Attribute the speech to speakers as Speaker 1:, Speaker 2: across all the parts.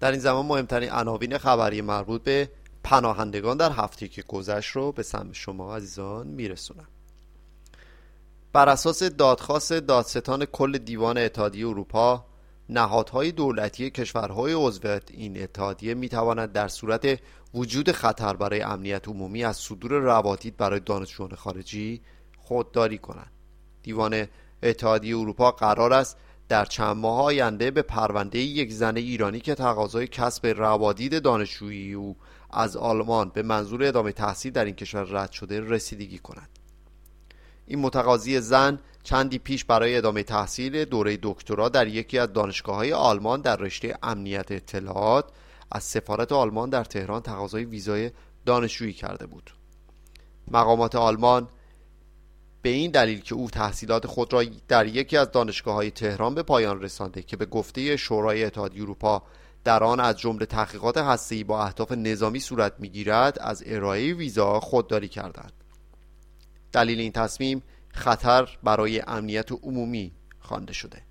Speaker 1: در این زمان مهمترین عناوین خبری مربوط به پناهندگان در هفته که گذشت رو به سمت شما عزیزان میرسونم. بر اساس دادخواست دادستان کل دیوان اتحادیه اروپا نهادهای دولتی کشورهای عضو این اتحادیه می توانند در صورت وجود خطر برای امنیت عمومی از صدور رواتید برای دانشجویان خارجی خودداری کنند دیوان اتحادیه اروپا قرار است در چند ماه آینده به پرونده یک زن ایرانی که تقاضای کسب روادید دانشجویی او از آلمان به منظور ادامه تحصیل در این کشور رد شده رسیدگی کند. این متقاضی زن چندی پیش برای ادامه تحصیل دوره دکترا در یکی از دانشگاه های آلمان در رشته امنیت اطلاعات از سفارت آلمان در تهران تقاضای ویزای دانشجویی کرده بود. مقامات آلمان به این دلیل که او تحصیلات خود را در یکی از دانشگاه های تهران به پایان رسانده که به گفته شورای اتحادیه اروپا در آن از جمله تحقیقات هسته‌ای با اهداف نظامی صورت می‌گیرد از ارائه ویزا خودداری کردند. دلیل این تصمیم خطر برای امنیت عمومی خوانده شده.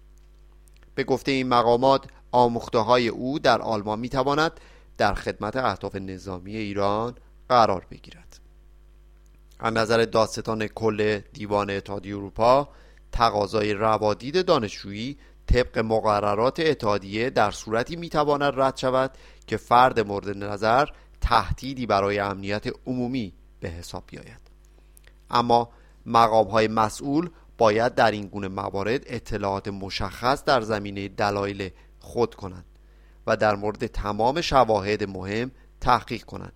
Speaker 1: به گفته این مقامات آموخته های او در آلمان می تواند در خدمت اهداف نظامی ایران قرار بگیرد. از نظر دادستان کل دیوان اتحادیه اروپا تقاضای روادید دانشجویی طبق مقررات اتحادیه در صورتی می‌تواند رد شود که فرد مورد نظر تهدیدی برای امنیت عمومی به حساب بیاید. اما مقام های مسئول باید در این گونه موارد اطلاعات مشخص در زمینه دلایل خود کنند و در مورد تمام شواهد مهم تحقیق کنند.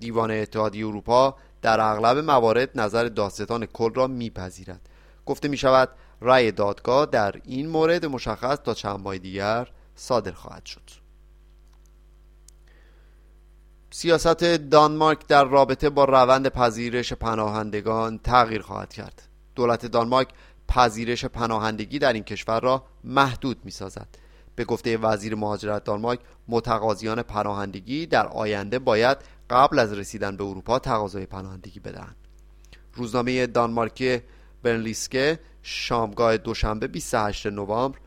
Speaker 1: دیوان اتحادیه اروپا در اغلب موارد نظر دادستان کل را میپذیرد. گفته می شود رأی دادگاه در این مورد مشخص تا چند ماه دیگر صادر خواهد شد. سیاست دانمارک در رابطه با روند پذیرش پناهندگان تغییر خواهد کرد. دولت دانمارک پذیرش پناهندگی در این کشور را محدود می سازد به گفته وزیر مهاجرت دانمارک متقاضیان پناهندگی در آینده باید قبل از رسیدن به اروپا تقاضای پناهندگی بدهند. روزنامه دانمارکی برنلیسکه شامگاه دوشنبه 28 نوامبر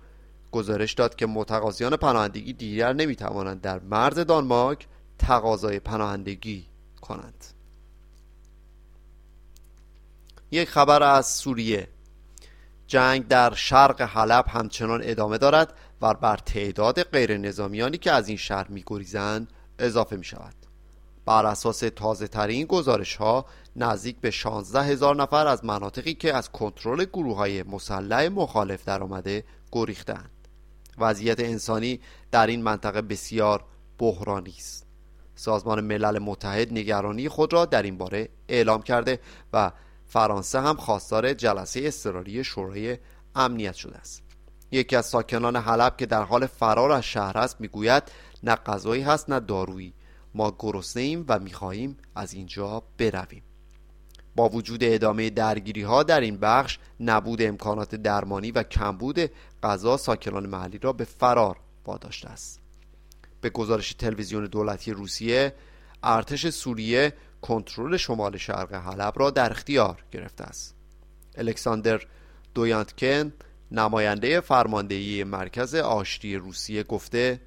Speaker 1: گزارش داد که متقاضیان پناهندگی دیگر نمی‌توانند در مرز دانمارک تقاضای پناهندگی کنند. یک خبر از سوریه. جنگ در شرق حلب همچنان ادامه دارد و بر تعداد غیر نظامیانی که از این شهر میگریزند اضافه می شود بر اساس تازه ترین گزارش ها نزدیک به 16 هزار نفر از مناطقی که از کنترل گروه های مسلح مخالف در آمده گریختند وضعیت انسانی در این منطقه بسیار بحرانی است. سازمان ملل متحد نگرانی خود را در این باره اعلام کرده و فرانسه هم خواستار جلسه اضطراری شورای امنیت شده است. یکی از ساکنان حلب که در حال فرار از شهر است می‌گوید نه غذایی هست نه دارویی. ما گرسنه ایم و می‌خواهیم از اینجا برویم. با وجود ادامه درگیری ها در این بخش نبود امکانات درمانی و کمبود غذا ساکنان محلی را به فرار واداشته است. به گزارش تلویزیون دولتی روسیه ارتش سوریه کنترل شمال شرق حلب را در اختیار گرفته است. الکساندر دویانتکن نماینده فرماندهی مرکز آشتی روسیه گفته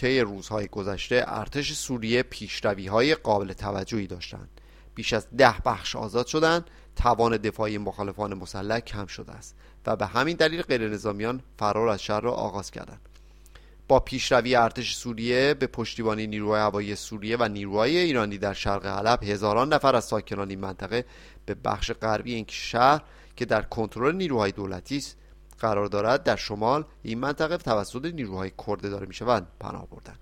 Speaker 1: طی روزهای گذشته ارتش سوریه پیشروی های قابل توجهی داشتند. بیش از ده بخش آزاد شدند توان دفاعی مخالفان مسلح کم شده است و به همین دلیل غیر نظامیان فرار از شهر را آغاز کردند. با پیشروی ارتش سوریه به پشتیبانی نیروهای هوایی سوریه و نیروهای ایرانی در شرق حلب هزاران نفر از ساکنان این منطقه به بخش غربی این شهر که در کنترل نیروهای دولتی است قرار دارد در شمال این منطقه توسط نیروهای کرده داره می شوند پناه بردن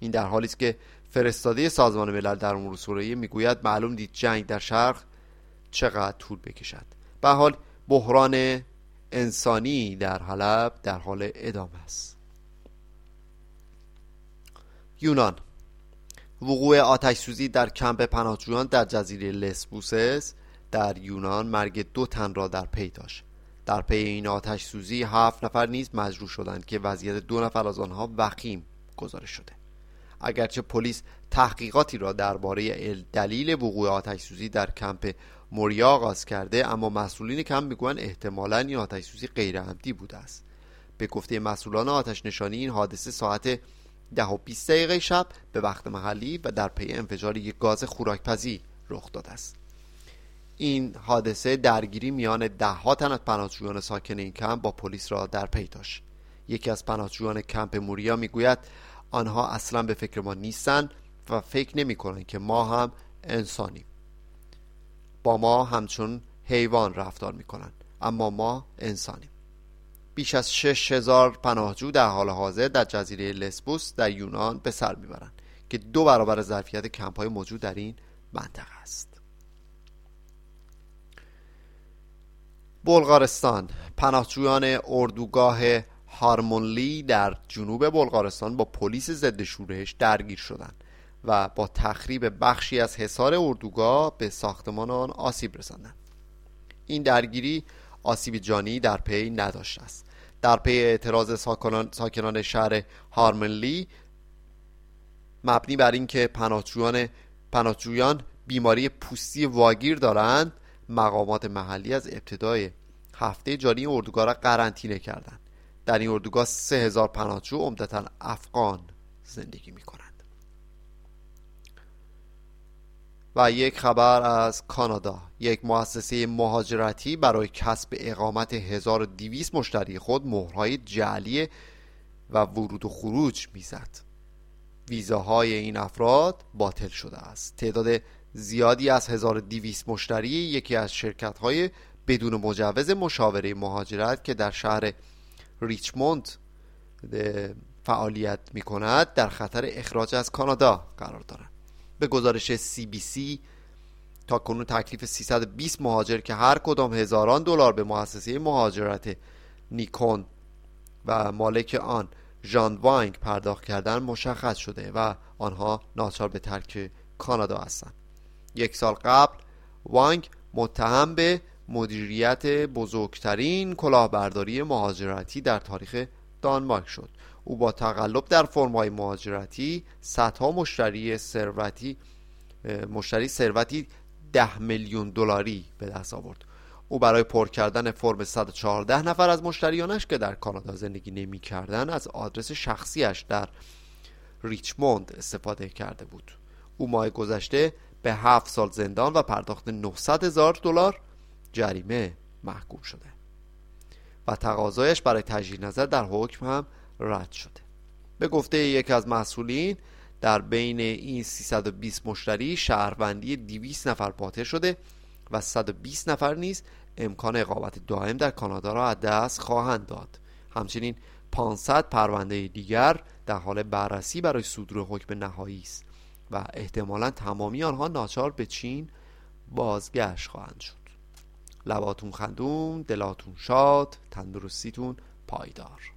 Speaker 1: این در حالی است که فرستاده سازمان ملل در امور سوریه می‌گوید معلوم دید جنگ در شرق چقدر طول بکشد. به حال بحران انسانی در حلب در حال ادامه است. یونان. وقوع آتش سوزی در کمپ پناهجویان در جزیره لسبوس در یونان مرگ دو تن را در پی داشت. در پی این آتش سوزی هفت نفر نیز مجروح شدند که وضعیت دو نفر از آنها وخیم گزارش شده. اگرچه پلیس تحقیقاتی را درباره دلیل وقوع آتش سوزی در کمپ موریا آغاز کرده اما مسئولین کمپ می‌گویند احتمالا این آتش سوزی غیر عمدی بوده است. به گفته مسئولان آتش نشانی این حادثه ساعت ده و 20 دقیقه شب به وقت محلی و در پی انفجار یک گاز خوراکپزی رخ داده است. این حادثه درگیری میان دهها تن از پناهجویان ساکن این کمپ با پلیس را در پی داشت. یکی از پناهجویان کمپ موریا می‌گوید آنها اصلا به فکر ما نیستند و فکر نمی کنند که ما هم انسانیم. با ما همچون حیوان رفتار می کنند اما ما انسانیم. بیش از شش هزار پناهجو در حال حاضر در جزیره لسبوس در یونان به سر می‌برند که دو برابر ظرفیت کمپ های موجود در این منطقه است. بلغارستان. پناهجویان اردوگاه هارمونلی در جنوب بلغارستان با پلیس ضد شورش درگیر شدند و با تخریب بخشی از حصار اردوگاه به ساختمان آن آسیب رساندند. این درگیری آسیب جانی در پی نداشته است. در پی اعتراض ساکنان, شهر هارمنلی مبنی بر اینکه پناهجویان پناهجویان بیماری پوستی واگیر دارند مقامات محلی از ابتدای هفته جاری اردوگاه را قرنطینه کردند. در این اردوگاه سه هزار پناهجو عمدتا افغان زندگی می کنند و یک خبر از کانادا. یک مؤسسه مهاجرتی برای کسب اقامت 1200 مشتری خود مهرهای جعلی و ورود و خروج می‌زد. ویزاهای این افراد باطل شده است. تعداد زیادی از 1200 مشتری یکی از شرکت های بدون مجوز مشاوره مهاجرت که در شهر ریچموند فعالیت می کند در خطر اخراج از کانادا قرار دارند به گزارش سی تا کنون تکلیف 320 مهاجر که هر کدام هزاران دلار به مؤسسه مهاجرت نیکون و مالک آن ژان وانگ پرداخت کردن مشخص شده و آنها ناچار به ترک کانادا هستند. یک سال قبل وانگ متهم به مدیریت بزرگترین کلاهبرداری مهاجرتی در تاریخ دانمارک شد. او با تقلب در فرمای مهاجرتی صدها مشتری ثروتی مشتری ثروتی ده میلیون دلاری به دست آورد. او برای پر کردن فرم 114 نفر از مشتریانش که در کانادا زندگی نمی کردن از آدرس شخصیش در ریچموند استفاده کرده بود. او ماه گذشته به هفت سال زندان و پرداخت 900 هزار دلار جریمه محکوم شده و تقاضایش برای تجدید نظر در حکم هم رد شده. به گفته یکی از مسئولین در بین این 320 مشتری شهروندی 200 نفر باطل شده و 120 نفر نیز امکان اقامت دائم در کانادا را از دست خواهند داد. همچنین 500 پرونده دیگر در حال بررسی برای صدور حکم نهایی است. و احتمالا تمامی آنها ناچار به چین بازگشت خواهند شد. لباتون خندون دلاتون شاد تندرستیتون پایدار.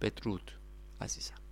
Speaker 1: بدرود عزیزم.